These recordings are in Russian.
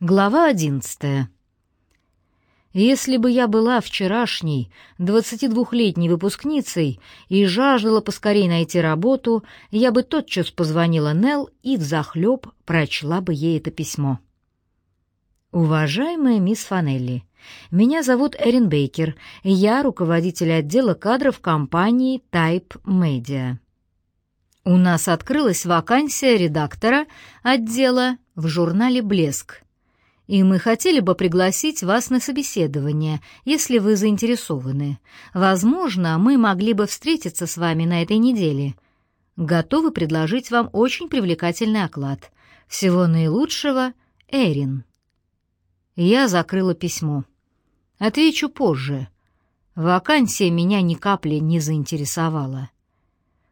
Глава одиннадцатая. Если бы я была вчерашней, 22-летней выпускницей и жаждала поскорей найти работу, я бы тотчас позвонила Нелл и взахлеб прочла бы ей это письмо. Уважаемая мисс Фанелли, меня зовут Эрин Бейкер, я руководитель отдела кадров компании Type Media. У нас открылась вакансия редактора отдела в журнале «Блеск», и мы хотели бы пригласить вас на собеседование, если вы заинтересованы. Возможно, мы могли бы встретиться с вами на этой неделе. Готовы предложить вам очень привлекательный оклад. Всего наилучшего, Эрин. Я закрыла письмо. Отвечу позже. Вакансия меня ни капли не заинтересовала.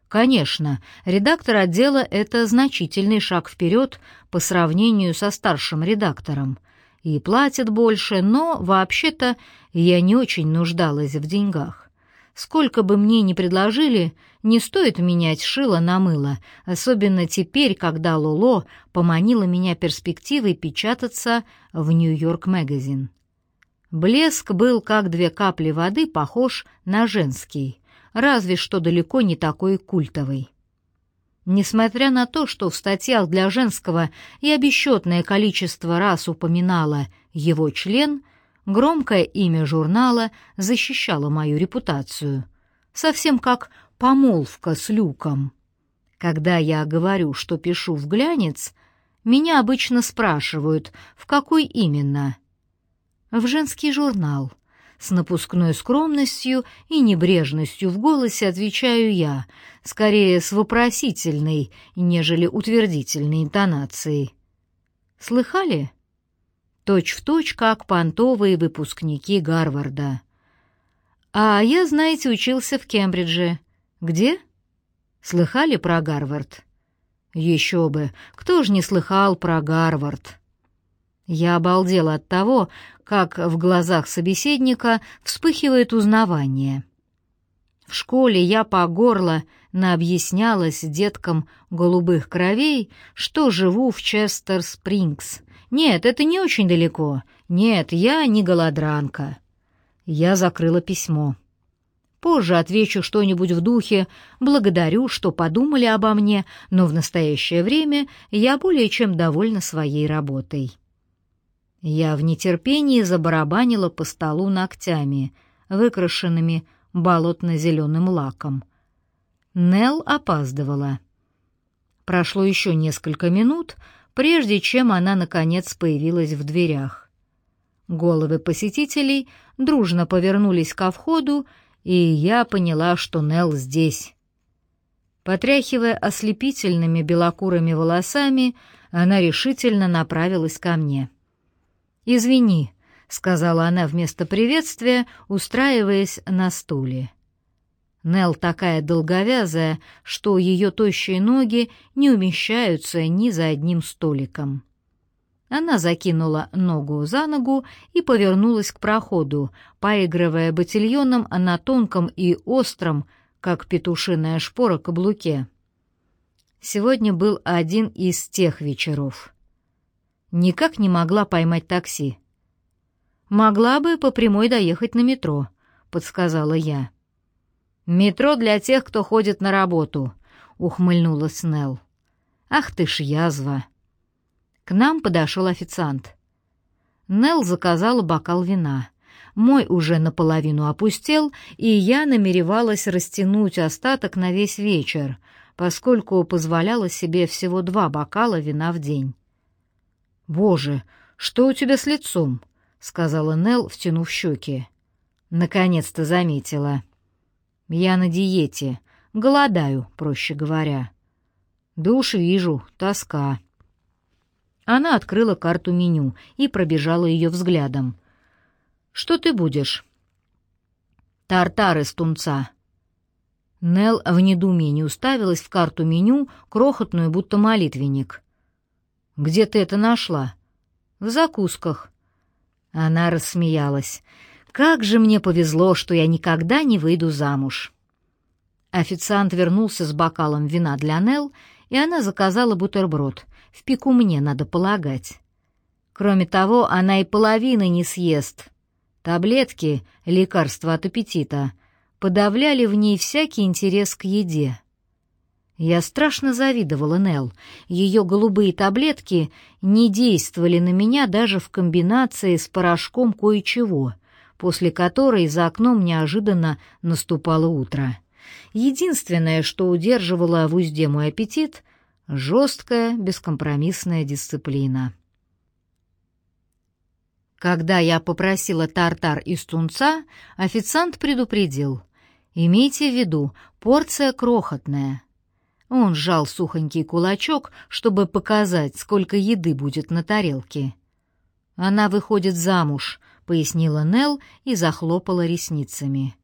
Конечно, редактор отдела — это значительный шаг вперед по сравнению со старшим редактором. И платят больше, но, вообще-то, я не очень нуждалась в деньгах. Сколько бы мне ни предложили, не стоит менять шило на мыло, особенно теперь, когда Лоло поманила меня перспективой печататься в «Нью-Йорк Магазин». Блеск был, как две капли воды, похож на женский — разве что далеко не такой культовый. Несмотря на то, что в статьях для женского я бесчетное количество раз упоминала его член, громкое имя журнала защищало мою репутацию, совсем как помолвка с Люком. Когда я говорю, что пишу в глянец, меня обычно спрашивают, в какой именно. В женский журнал — с напускной скромностью и небрежностью в голосе отвечаю я, скорее с вопросительной, нежели утвердительной интонацией. Слыхали? Точь в точь, как понтовые выпускники Гарварда. А я, знаете, учился в Кембридже. Где? Слыхали про Гарвард? Еще бы, кто ж не слыхал про Гарвард? Я обалдела от того, как в глазах собеседника вспыхивает узнавание. В школе я по горло наобъяснялась деткам голубых кровей, что живу в Честер-Спрингс. Нет, это не очень далеко. Нет, я не голодранка. Я закрыла письмо. Позже отвечу что-нибудь в духе «благодарю, что подумали обо мне, но в настоящее время я более чем довольна своей работой». Я в нетерпении забарабанила по столу ногтями, выкрашенными болотно-зеленым лаком. Нел опаздывала. Прошло еще несколько минут, прежде чем она, наконец, появилась в дверях. Головы посетителей дружно повернулись ко входу, и я поняла, что Нел здесь. Потряхивая ослепительными белокурыми волосами, она решительно направилась ко мне. «Извини», — сказала она вместо приветствия, устраиваясь на стуле. Нел такая долговязая, что ее тощие ноги не умещаются ни за одним столиком. Она закинула ногу за ногу и повернулась к проходу, поигрывая ботильоном на тонком и остром, как петушиная шпора, каблуке. Сегодня был один из тех вечеров никак не могла поймать такси. «Могла бы по прямой доехать на метро», — подсказала я. «Метро для тех, кто ходит на работу», — ухмыльнулась Нелл. «Ах ты ж язва!» К нам подошел официант. Нелл заказала бокал вина. Мой уже наполовину опустел, и я намеревалась растянуть остаток на весь вечер, поскольку позволяла себе всего два бокала вина в день. «Боже, что у тебя с лицом?» — сказала Нел, втянув щеки. Наконец-то заметила. «Я на диете. Голодаю, проще говоря». «Да уж вижу, тоска». Она открыла карту меню и пробежала ее взглядом. «Что ты будешь?» «Тартар из тунца». Нел в недоумении уставилась в карту меню, крохотную, будто молитвенник. Где ты это нашла? В закусках. Она рассмеялась. Как же мне повезло, что я никогда не выйду замуж. Официант вернулся с бокалом вина для Нел, и она заказала бутерброд. В пику мне, надо полагать. Кроме того, она и половины не съест. Таблетки, лекарства от аппетита, подавляли в ней всякий интерес к еде. Я страшно завидовала Нел. Ее голубые таблетки не действовали на меня даже в комбинации с порошком кое-чего, после которой за окном неожиданно наступало утро. Единственное, что удерживало в узде мой аппетит — жесткая, бескомпромиссная дисциплина. Когда я попросила тартар из тунца, официант предупредил. «Имейте в виду, порция крохотная». Он сжал сухонький кулачок, чтобы показать, сколько еды будет на тарелке. «Она выходит замуж», — пояснила Нелл и захлопала ресницами.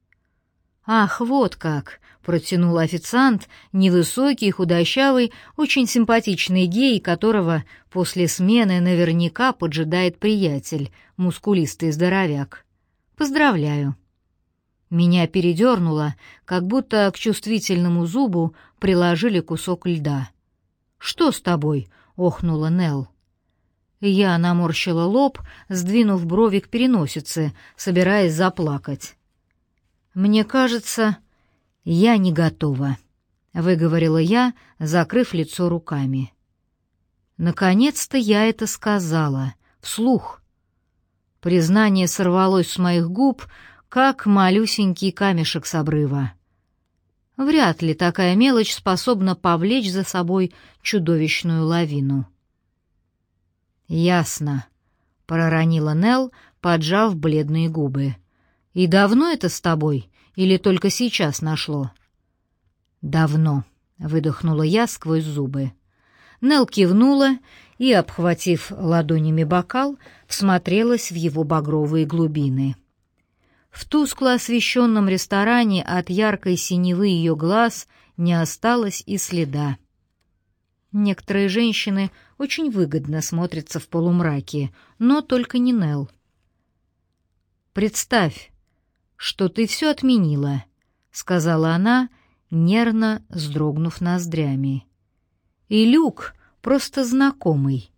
«Ах, вот как!» — протянул официант, невысокий, худощавый, очень симпатичный гей, которого после смены наверняка поджидает приятель, мускулистый здоровяк. «Поздравляю!» Меня передернуло, как будто к чувствительному зубу приложили кусок льда. «Что с тобой?» — охнула Нелл. Я наморщила лоб, сдвинув брови к переносице, собираясь заплакать. «Мне кажется, я не готова», — выговорила я, закрыв лицо руками. Наконец-то я это сказала, вслух. Признание сорвалось с моих губ, как малюсенький камешек с обрыва. Вряд ли такая мелочь способна повлечь за собой чудовищную лавину. «Ясно», — проронила Нелл, поджав бледные губы. «И давно это с тобой? Или только сейчас нашло?» «Давно», — выдохнула я сквозь зубы. Нел кивнула и, обхватив ладонями бокал, всмотрелась в его багровые глубины. В тускло освещенном ресторане от яркой синевы ее глаз не осталось и следа. Некоторые женщины очень выгодно смотрятся в полумраке, но только не Нел. «Представь, что ты все отменила», — сказала она, нервно вздрогнув ноздрями. «И Люк просто знакомый.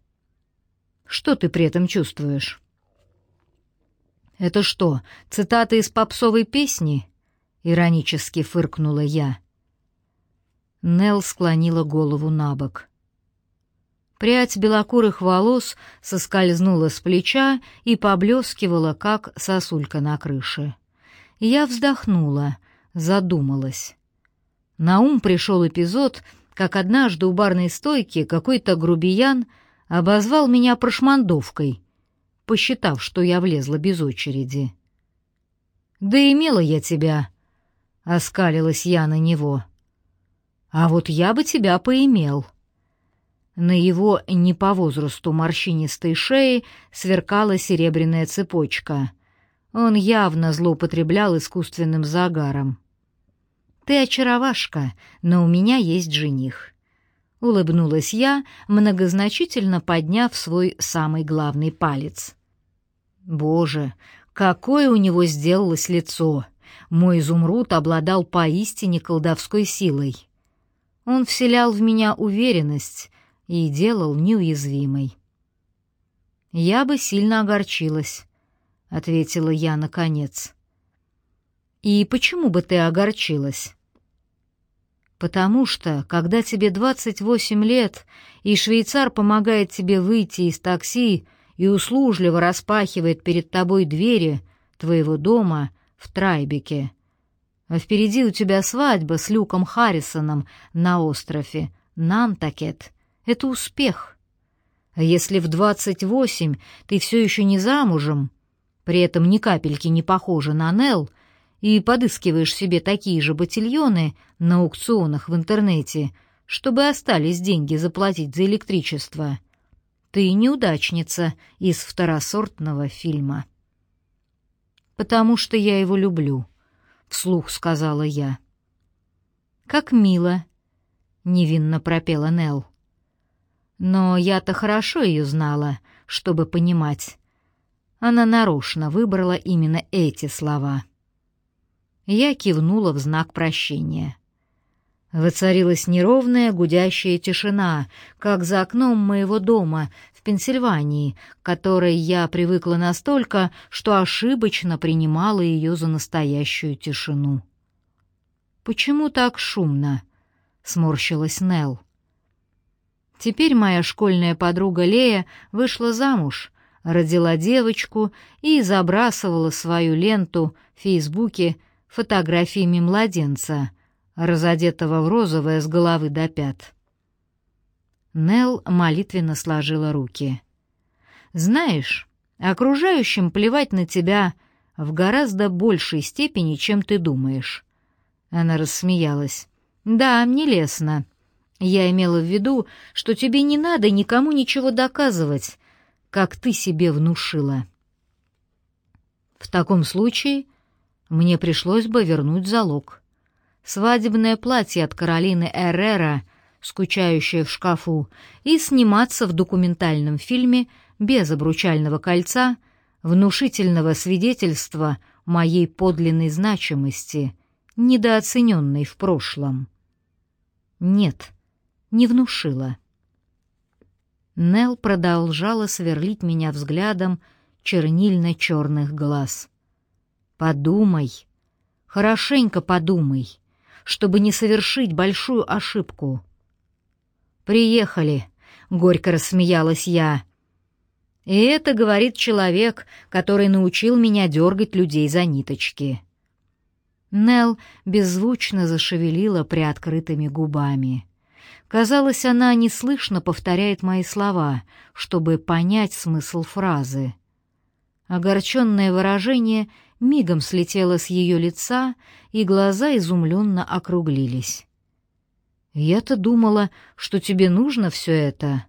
Что ты при этом чувствуешь?» «Это что, цитата из попсовой песни?» — иронически фыркнула я. Нел склонила голову на бок. Прядь белокурых волос соскользнула с плеча и поблескивала, как сосулька на крыше. Я вздохнула, задумалась. На ум пришел эпизод, как однажды у барной стойки какой-то грубиян обозвал меня прошмандовкой, посчитав, что я влезла без очереди. «Да имела я тебя», — оскалилась я на него. «А вот я бы тебя поимел». На его не по возрасту морщинистой шее сверкала серебряная цепочка — он явно злоупотреблял искусственным загаром. «Ты очаровашка, но у меня есть жених». Улыбнулась я, многозначительно подняв свой самый главный палец. «Боже, какое у него сделалось лицо! Мой изумруд обладал поистине колдовской силой. Он вселял в меня уверенность и делал неуязвимой. Я бы сильно огорчилась, ответила я наконец. И почему бы ты огорчилась? Потому что, когда тебе 28 лет, и швейцар помогает тебе выйти из такси и услужливо распахивает перед тобой двери твоего дома в Трайбеке, а впереди у тебя свадьба с Люком Харрисоном на острове Нантакет, это успех. А если в 28 ты все еще не замужем, при этом ни капельки не похожа на Нелл, и подыскиваешь себе такие же ботильоны на аукционах в интернете, чтобы остались деньги заплатить за электричество. Ты неудачница из второсортного фильма. «Потому что я его люблю», — вслух сказала я. «Как мило», — невинно пропела Нелл. «Но я-то хорошо ее знала, чтобы понимать, она нарочно выбрала именно эти слова. Я кивнула в знак прощения. Воцарилась неровная гудящая тишина, как за окном моего дома в Пенсильвании, которой я привыкла настолько, что ошибочно принимала ее за настоящую тишину. «Почему так шумно?» — сморщилась Нелл. Теперь моя школьная подруга Лея вышла замуж, родила девочку и забрасывала свою ленту в Фейсбуке фотографиями младенца — разодетого в розовое с головы до пят. Нел молитвенно сложила руки. «Знаешь, окружающим плевать на тебя в гораздо большей степени, чем ты думаешь». Она рассмеялась. «Да, мне лестно. Я имела в виду, что тебе не надо никому ничего доказывать, как ты себе внушила». В таком случае мне пришлось бы вернуть залог. Свадебное платье от Каролины Эррера, скучающее в шкафу, и сниматься в документальном фильме без обручального кольца, внушительного свидетельства моей подлинной значимости, недооцененной в прошлом. Нет, не внушила. Нел продолжала сверлить меня взглядом чернильно-черных глаз. «Подумай, хорошенько подумай чтобы не совершить большую ошибку. «Приехали», — горько рассмеялась я. «И это говорит человек, который научил меня дергать людей за ниточки». Нел беззвучно зашевелила приоткрытыми губами. Казалось, она неслышно повторяет мои слова, чтобы понять смысл фразы. Огорченное выражение мигом слетело с ее лица, и глаза изумленно округлились. «Я-то думала, что тебе нужно все это».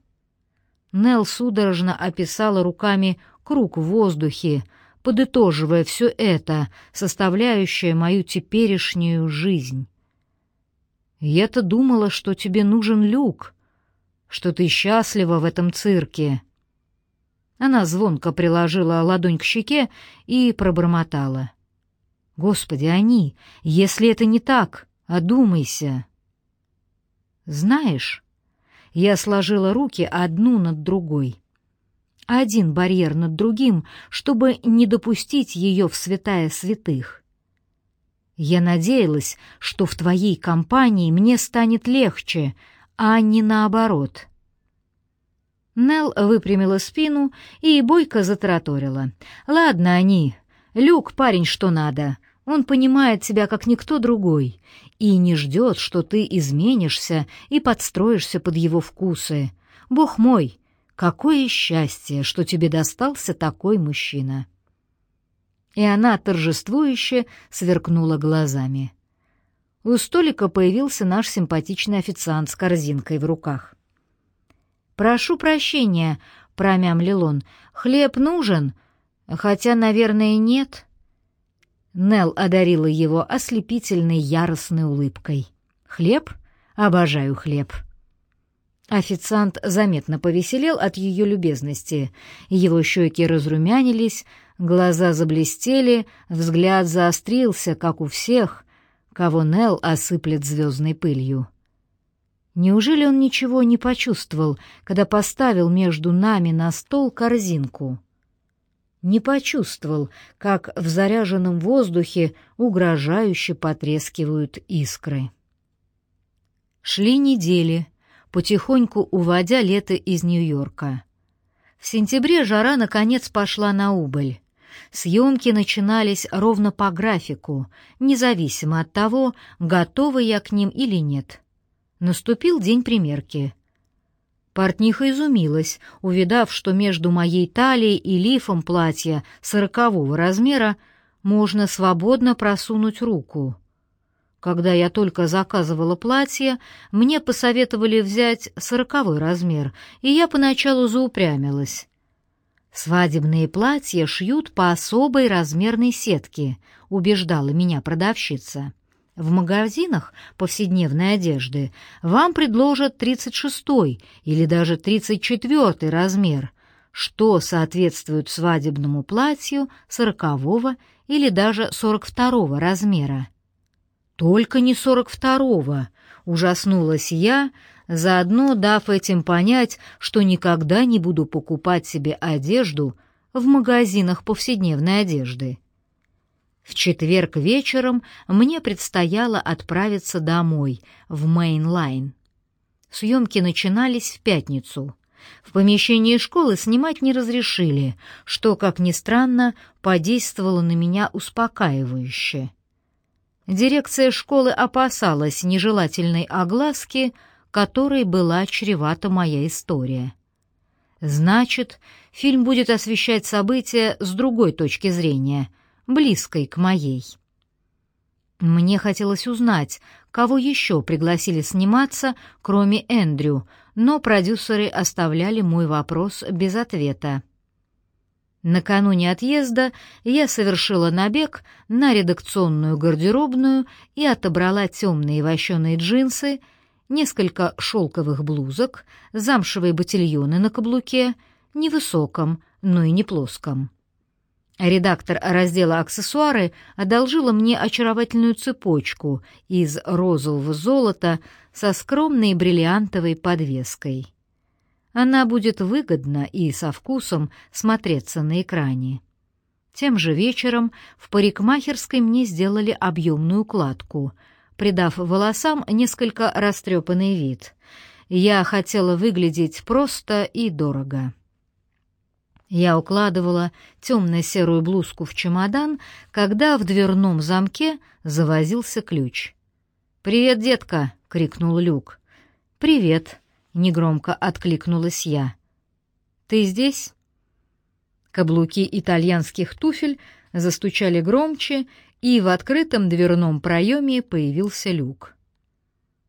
Нел судорожно описала руками круг в воздухе, подытоживая все это, составляющее мою теперешнюю жизнь. «Я-то думала, что тебе нужен люк, что ты счастлива в этом цирке». Она звонко приложила ладонь к щеке и пробормотала. «Господи, они, если это не так, одумайся!» «Знаешь...» Я сложила руки одну над другой. Один барьер над другим, чтобы не допустить ее в святая святых. Я надеялась, что в твоей компании мне станет легче, а не наоборот. Нел выпрямила спину и бойко затараторила. «Ладно они. Люк парень что надо. Он понимает тебя как никто другой и не ждет, что ты изменишься и подстроишься под его вкусы. Бог мой, какое счастье, что тебе достался такой мужчина!» И она торжествующе сверкнула глазами. У столика появился наш симпатичный официант с корзинкой в руках. «Прошу прощения», — промямлил он. «Хлеб нужен? Хотя, наверное, нет». Нел одарила его ослепительной яростной улыбкой. «Хлеб? Обожаю хлеб». Официант заметно повеселел от ее любезности. Его щеки разрумянились, глаза заблестели, взгляд заострился, как у всех, кого Нел осыплет звездной пылью. Неужели он ничего не почувствовал, когда поставил между нами на стол корзинку? Не почувствовал, как в заряженном воздухе угрожающе потрескивают искры. Шли недели, потихоньку уводя лето из Нью-Йорка. В сентябре жара наконец пошла на убыль. Съемки начинались ровно по графику, независимо от того, готова я к ним или нет. Наступил день примерки. Портниха изумилась, увидав, что между моей талией и лифом платья сорокового размера можно свободно просунуть руку. Когда я только заказывала платье, мне посоветовали взять сороковой размер, и я поначалу заупрямилась. «Свадебные платья шьют по особой размерной сетке», — убеждала меня продавщица. В магазинах повседневной одежды вам предложат 36 или даже 34 размер, что соответствует свадебному платью 40 или даже 42 размера. Только не 42-го, — ужаснулась я, заодно дав этим понять, что никогда не буду покупать себе одежду в магазинах повседневной одежды. В четверг вечером мне предстояло отправиться домой, в Мейнлайн. Съемки начинались в пятницу. В помещении школы снимать не разрешили, что, как ни странно, подействовало на меня успокаивающе. Дирекция школы опасалась нежелательной огласки, которой была чревата моя история. Значит, фильм будет освещать события с другой точки зрения, близкой к моей. Мне хотелось узнать, кого еще пригласили сниматься, кроме Эндрю, но продюсеры оставляли мой вопрос без ответа. Накануне отъезда я совершила набег на редакционную гардеробную и отобрала темные вощеные джинсы, несколько шелковых блузок, замшевые ботильоны на каблуке, невысоком, но и не плоском. Редактор раздела «Аксессуары» одолжила мне очаровательную цепочку из розового золота со скромной бриллиантовой подвеской. Она будет выгодно и со вкусом смотреться на экране. Тем же вечером в парикмахерской мне сделали объемную укладку, придав волосам несколько растрепанный вид. Я хотела выглядеть просто и дорого. Я укладывала темно-серую блузку в чемодан, когда в дверном замке завозился ключ. «Привет, детка!» — крикнул Люк. «Привет!» — негромко откликнулась я. «Ты здесь?» Каблуки итальянских туфель застучали громче, и в открытом дверном проеме появился люк.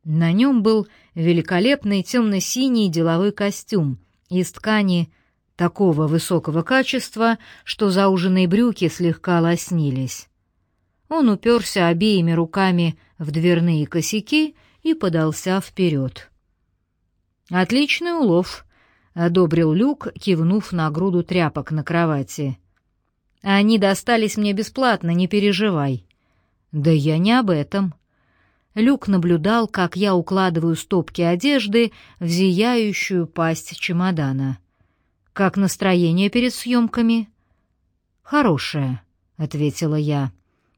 На нем был великолепный темно-синий деловой костюм из ткани такого высокого качества, что зауженные брюки слегка лоснились. Он уперся обеими руками в дверные косяки и подался вперед. «Отличный улов», — одобрил Люк, кивнув на груду тряпок на кровати. «Они достались мне бесплатно, не переживай». «Да я не об этом». Люк наблюдал, как я укладываю стопки одежды в зияющую пасть чемодана. «Как настроение перед съемками?» «Хорошее», — ответила я.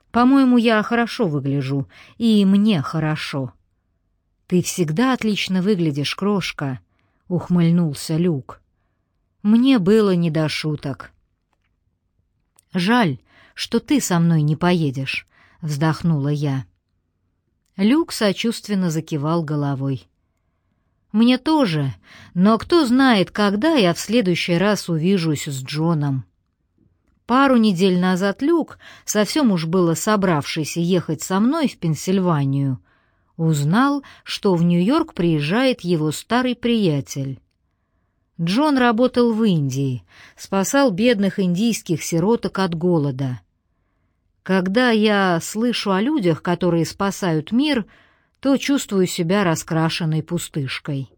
«По-моему, я хорошо выгляжу, и мне хорошо». «Ты всегда отлично выглядишь, крошка», — ухмыльнулся Люк. Мне было не до шуток. «Жаль, что ты со мной не поедешь», — вздохнула я. Люк сочувственно закивал головой. «Мне тоже, но кто знает, когда я в следующий раз увижусь с Джоном». Пару недель назад Люк, совсем уж было собравшийся ехать со мной в Пенсильванию, узнал, что в Нью-Йорк приезжает его старый приятель. Джон работал в Индии, спасал бедных индийских сироток от голода. Когда я слышу о людях, которые спасают мир, то чувствую себя раскрашенной пустышкой.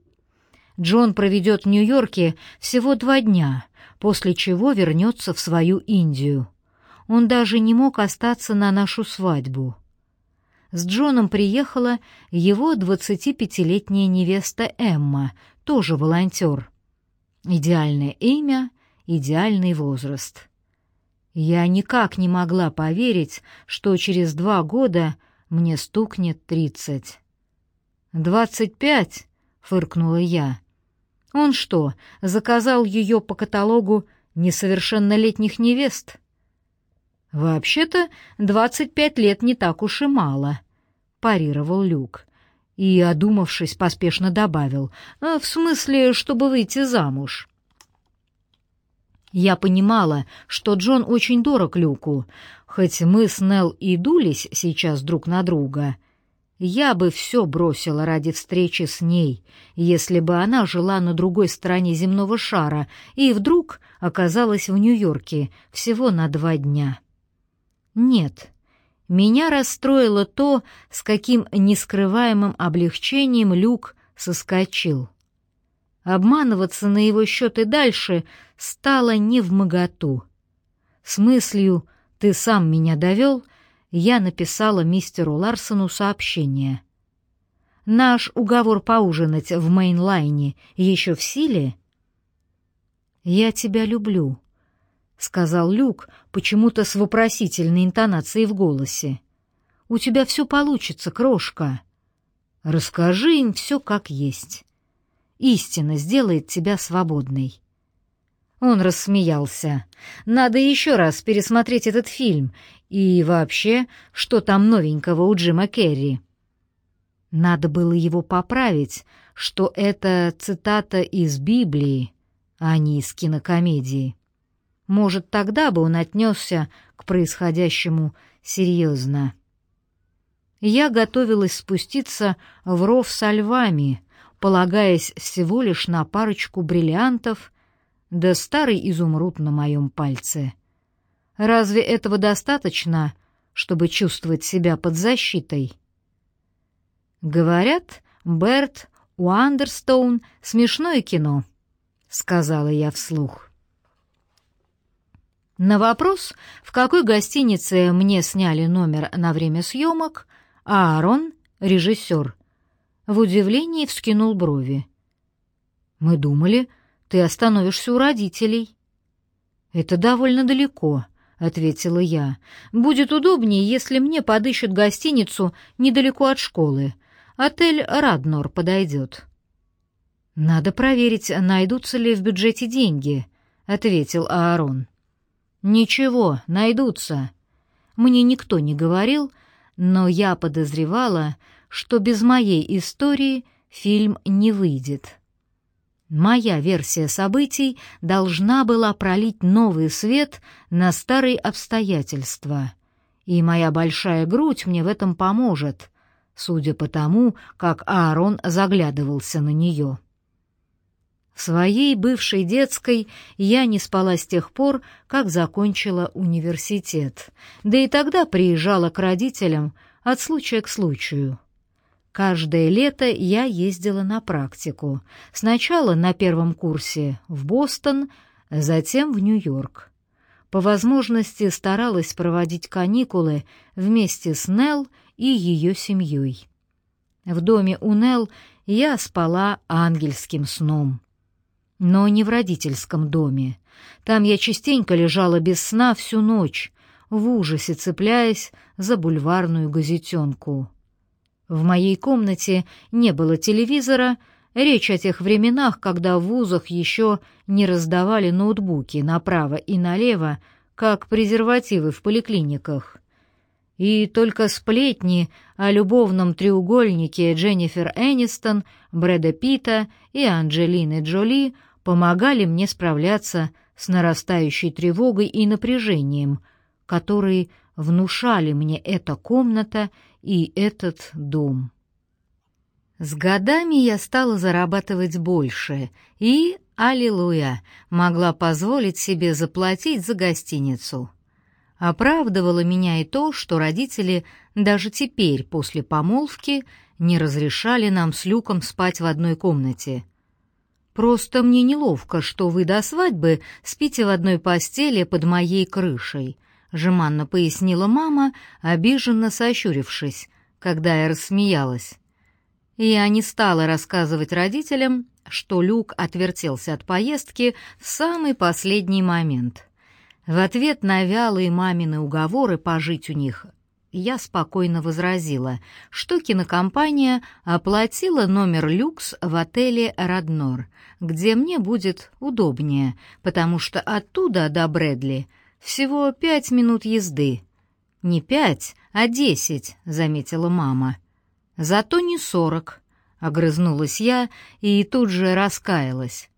Джон проведет в Нью-Йорке всего два дня, после чего вернется в свою Индию. Он даже не мог остаться на нашу свадьбу с Джоном приехала его 25-летняя невеста Эмма, тоже волонтер. Идеальное имя, идеальный возраст. Я никак не могла поверить, что через два года мне стукнет тридцать. «Двадцать пять?» — фыркнула я. «Он что, заказал ее по каталогу несовершеннолетних невест?» «Вообще-то двадцать пять лет не так уж и мало», — парировал Люк. И, одумавшись, поспешно добавил, «А, «В смысле, чтобы выйти замуж». Я понимала, что Джон очень дорог Люку, хоть мы с Нелл и дулись сейчас друг на друга. Я бы все бросила ради встречи с ней, если бы она жила на другой стороне земного шара и вдруг оказалась в Нью-Йорке всего на два дня. Нет, меня расстроило то, с каким нескрываемым облегчением Люк соскочил. Обманываться на его счет и дальше стало не в моготу. С мыслью «ты сам меня довел» я написала мистеру Ларсону сообщение. Наш уговор поужинать в мейнлайне еще в силе?» «Я тебя люблю», — сказал Люк, почему-то с вопросительной интонацией в голосе. «У тебя все получится, крошка. Расскажи им все как есть. Истина сделает тебя свободной». Он рассмеялся. «Надо еще раз пересмотреть этот фильм. И вообще, что там новенького у Джима Керри?» Надо было его поправить, что это цитата из Библии, а не из кинокомедии. Может, тогда бы он отнесся к происходящему серьезно. Я готовилась спуститься в ров со львами, полагаясь всего лишь на парочку бриллиантов да старый изумруд на моем пальце. Разве этого достаточно, чтобы чувствовать себя под защитой? Говорят, Берт Уандерстоун — смешное кино, — сказала я вслух. На вопрос, в какой гостинице мне сняли номер на время съемок, Аарон, режиссер, в удивлении вскинул брови. «Мы думали, ты остановишься у родителей». «Это довольно далеко», — ответила я. «Будет удобнее, если мне подыщут гостиницу недалеко от школы. Отель «Раднор» подойдет». «Надо проверить, найдутся ли в бюджете деньги», — ответил Аарон. «Ничего, найдутся. Мне никто не говорил, но я подозревала, что без моей истории фильм не выйдет». Моя версия событий должна была пролить новый свет на старые обстоятельства, и моя большая грудь мне в этом поможет, судя по тому, как Аарон заглядывался на нее. В своей бывшей детской я не спала с тех пор, как закончила университет, да и тогда приезжала к родителям от случая к случаю. Каждое лето я ездила на практику. Сначала на первом курсе в Бостон, затем в Нью-Йорк. По возможности старалась проводить каникулы вместе с Нелл и ее семьей. В доме у Нелл я спала ангельским сном. Но не в родительском доме. Там я частенько лежала без сна всю ночь, в ужасе цепляясь за бульварную газетенку. В моей комнате не было телевизора, речь о тех временах, когда в вузах еще не раздавали ноутбуки направо и налево, как презервативы в поликлиниках. И только сплетни о любовном треугольнике Дженнифер Энистон, Брэда Питта и Анджелины Джоли помогали мне справляться с нарастающей тревогой и напряжением, которые внушали мне эта комната и этот дом. С годами я стала зарабатывать больше и, аллилуйя, могла позволить себе заплатить за гостиницу. Оправдывало меня и то, что родители даже теперь, после помолвки, не разрешали нам с Люком спать в одной комнате. «Просто мне неловко, что вы до свадьбы спите в одной постели под моей крышей», — жеманно пояснила мама, обиженно сощурившись, когда я рассмеялась. Я не стала рассказывать родителям, что Люк отвертелся от поездки в самый последний момент. В ответ на вялые мамины уговоры пожить у них я спокойно возразила, что кинокомпания оплатила номер люкс в отеле «Роднор», где мне будет удобнее, потому что оттуда до Брэдли — всего пять минут езды. Не пять, а десять, заметила мама. Зато не сорок, огрызнулась я и тут же раскаялась.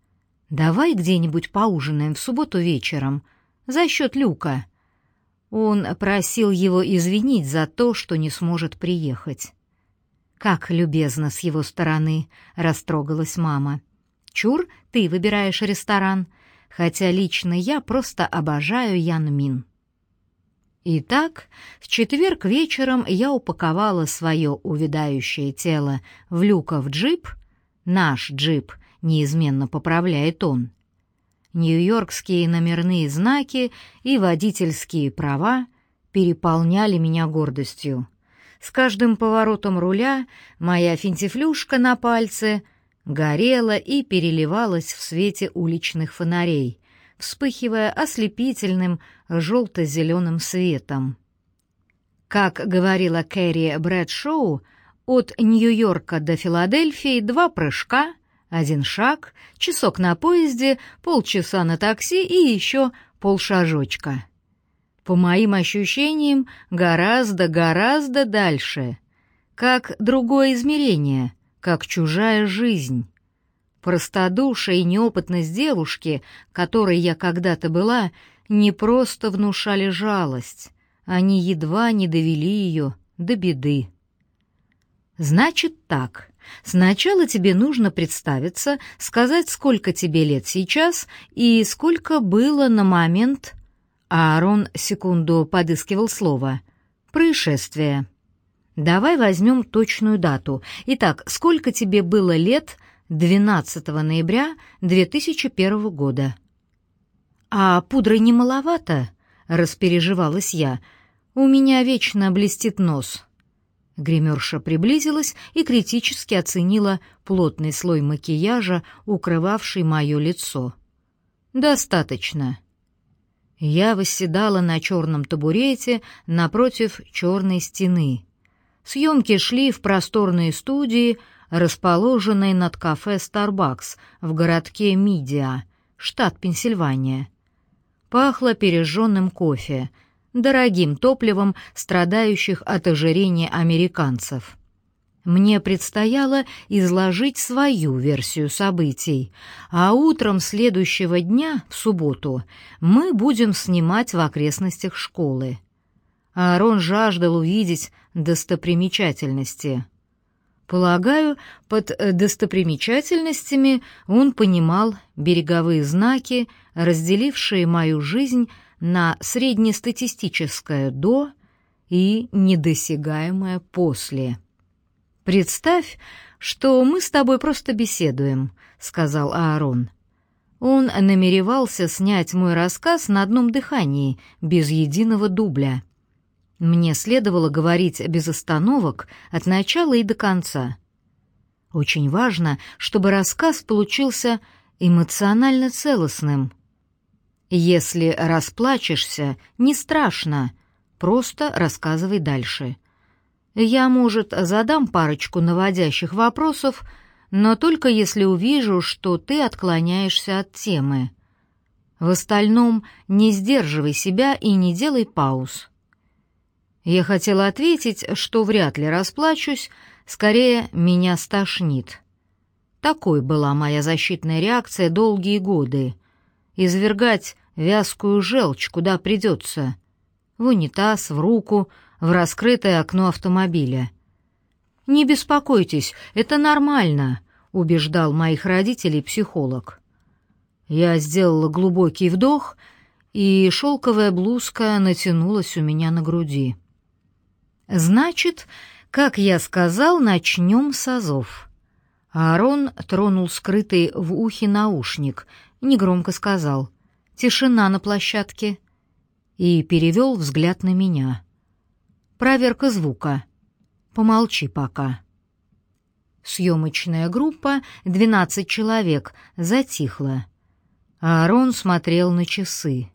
Давай где-нибудь поужинаем в субботу вечером за счет Люка. Он просил его извинить за то, что не сможет приехать. Как любезно с его стороны, растрогалась мама. Чур, ты выбираешь ресторан хотя лично я просто обожаю Ян Мин. Итак, в четверг вечером я упаковала свое увядающее тело в люков джип, наш джип, неизменно поправляет он. Нью-Йоркские номерные знаки и водительские права переполняли меня гордостью. С каждым поворотом руля моя финтифлюшка на пальце горела и переливалась в свете уличных фонарей, вспыхивая ослепительным желто-зеленым светом. Как говорила Кэрри Брэдшоу, от Нью-Йорка до Филадельфии два прыжка, один шаг, часок на поезде, полчаса на такси и еще полшажочка. По моим ощущениям, гораздо-гораздо дальше. Как другое измерение, как чужая жизнь. Простодушие и неопытность девушки, которой я когда-то была, не просто внушали жалость, они едва не довели ее до беды. Значит так. Сначала тебе нужно представиться, сказать, сколько тебе лет сейчас и сколько было на момент... Аарон секунду подыскивал слово. «Происшествие». «Давай возьмем точную дату. Итак, сколько тебе было лет 12 ноября 2001 года?» «А пудры не маловато?» — распереживалась я. «У меня вечно блестит нос». Гримерша приблизилась и критически оценила плотный слой макияжа, укрывавший мое лицо. «Достаточно». Я восседала на черном табурете напротив черной стены. Съемки шли в просторной студии, расположенной над кафе «Старбакс» в городке Мидиа, штат Пенсильвания. Пахло пережженным кофе — дорогим топливом страдающих от ожирения американцев. Мне предстояло изложить свою версию событий, а утром следующего дня, в субботу, мы будем снимать в окрестностях школы. Аарон жаждал увидеть достопримечательности. Полагаю, под достопримечательностями он понимал береговые знаки, разделившие мою жизнь на среднестатистическое «до» и недосягаемое «после». «Представь, что мы с тобой просто беседуем», — сказал Аарон. Он намеревался снять мой рассказ на одном дыхании, без единого дубля. Мне следовало говорить без остановок от начала и до конца. Очень важно, чтобы рассказ получился эмоционально целостным — если расплачешься, не страшно, просто рассказывай дальше. Я, может, задам парочку наводящих вопросов, но только если увижу, что ты отклоняешься от темы. В остальном не сдерживай себя и не делай пауз. Я хотела ответить, что вряд ли расплачусь, скорее меня стошнит. Такой была моя защитная реакция долгие годы. Извергать вязкую желчь, куда придется. В унитаз, в руку, в раскрытое окно автомобиля. «Не беспокойтесь, это нормально», — убеждал моих родителей психолог. Я сделала глубокий вдох, и шелковая блузка натянулась у меня на груди. «Значит, как я сказал, начнем с азов». Аарон тронул скрытый в ухе наушник, негромко сказал — Тишина на площадке. И перевел взгляд на меня. Проверка звука. Помолчи пока. Съемочная группа, двенадцать человек, затихла. Аарон смотрел на часы.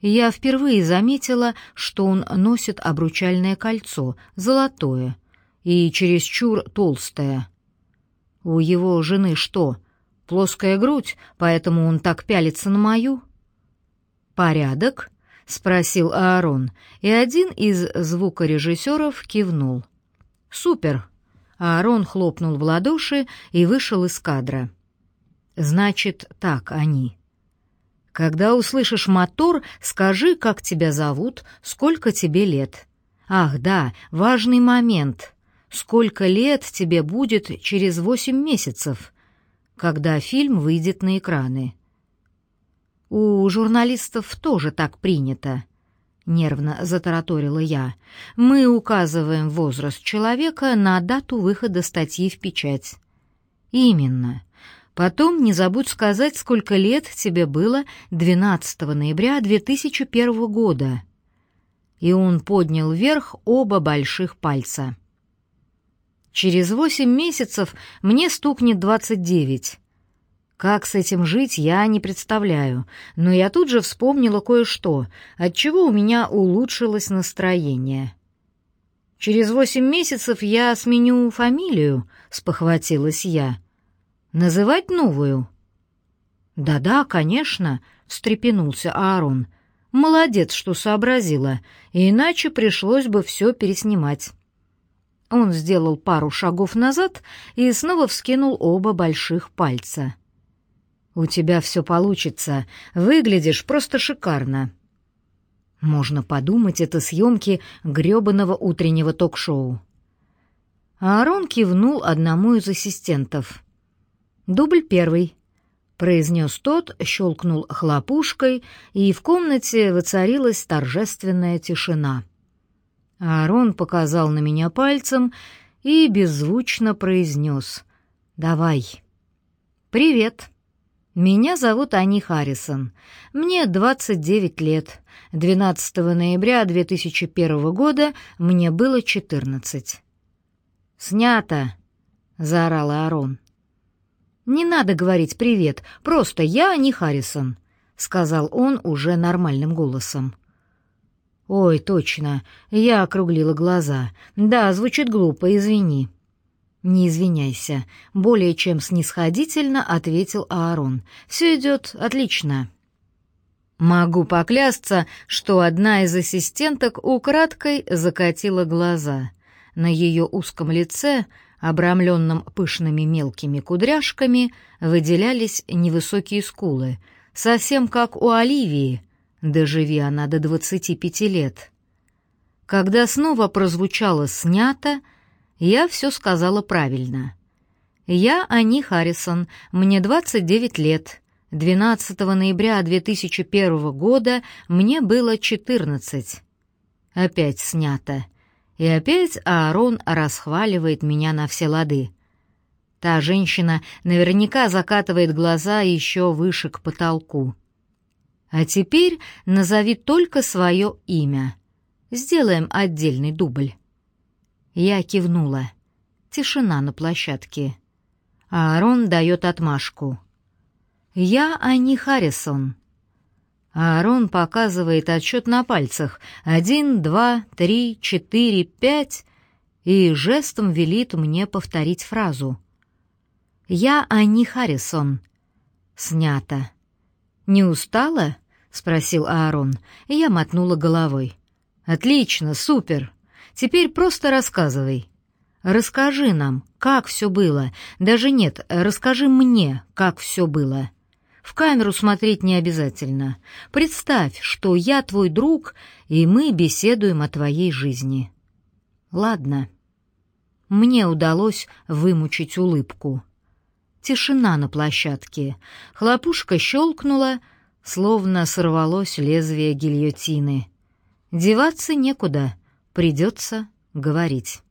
Я впервые заметила, что он носит обручальное кольцо, золотое и чересчур толстое. У его жены что, Плоская грудь, поэтому он так пялится на мою. «Порядок?» — спросил Аарон, и один из звукорежиссеров кивнул. «Супер!» — Аарон хлопнул в ладоши и вышел из кадра. «Значит, так они». «Когда услышишь мотор, скажи, как тебя зовут, сколько тебе лет». «Ах, да, важный момент. Сколько лет тебе будет через восемь месяцев?» когда фильм выйдет на экраны. У журналистов тоже так принято, нервно затараторила я. Мы указываем возраст человека на дату выхода статьи в печать. Именно. Потом не забудь сказать, сколько лет тебе было 12 ноября 2001 года. И он поднял вверх оба больших пальца. Через восемь месяцев мне стукнет двадцать девять. Как с этим жить, я не представляю, но я тут же вспомнила кое-что, от чего у меня улучшилось настроение. «Через восемь месяцев я сменю фамилию», — спохватилась я. «Называть новую?» «Да-да, конечно», — встрепенулся Аарон. «Молодец, что сообразила, иначе пришлось бы все переснимать». Он сделал пару шагов назад и снова вскинул оба больших пальца. «У тебя все получится. Выглядишь просто шикарно». Можно подумать, это съемки грёбаного утреннего ток-шоу. Аарон кивнул одному из ассистентов. «Дубль первый», — произнес тот, щелкнул хлопушкой, и в комнате воцарилась торжественная тишина. Аарон показал на меня пальцем и беззвучно произнес «Давай». «Привет». Меня зовут Ани Харрисон. Мне 29 лет. 12 ноября 2001 года мне было 14. «Снято!» — заорал Аарон. «Не надо говорить «привет», просто я Ани Харрисон», — сказал он уже нормальным голосом. «Ой, точно!» — я округлила глаза. «Да, звучит глупо, извини». «Не извиняйся», — более чем снисходительно ответил Аарон. «Все идет отлично». Могу поклясться, что одна из ассистенток украдкой закатила глаза. На ее узком лице, обрамленном пышными мелкими кудряшками, выделялись невысокие скулы, совсем как у Оливии, доживи она до двадцати пяти лет. Когда снова прозвучало «снято», я все сказала правильно. Я Ани Харрисон, мне 29 лет. 12 ноября 2001 года мне было 14. Опять снято. И опять Аарон расхваливает меня на все лады. Та женщина наверняка закатывает глаза еще выше к потолку. А теперь назови только свое имя. Сделаем отдельный дубль. Я кивнула. Тишина на площадке. Аарон дает отмашку. «Я Ани Харрисон». Аарон показывает отсчет на пальцах. Один, два, три, четыре, пять. И жестом велит мне повторить фразу. «Я Ани Харрисон». Снято. «Не устала?» — спросил Аарон. Я мотнула головой. «Отлично, супер!» Теперь просто рассказывай. Расскажи нам, как все было. Даже нет, расскажи мне, как все было. В камеру смотреть не обязательно. Представь, что я твой друг, и мы беседуем о твоей жизни. Ладно. Мне удалось вымучить улыбку. Тишина на площадке. Хлопушка щелкнула, словно сорвалось лезвие гильотины. Деваться некуда — Придется говорить.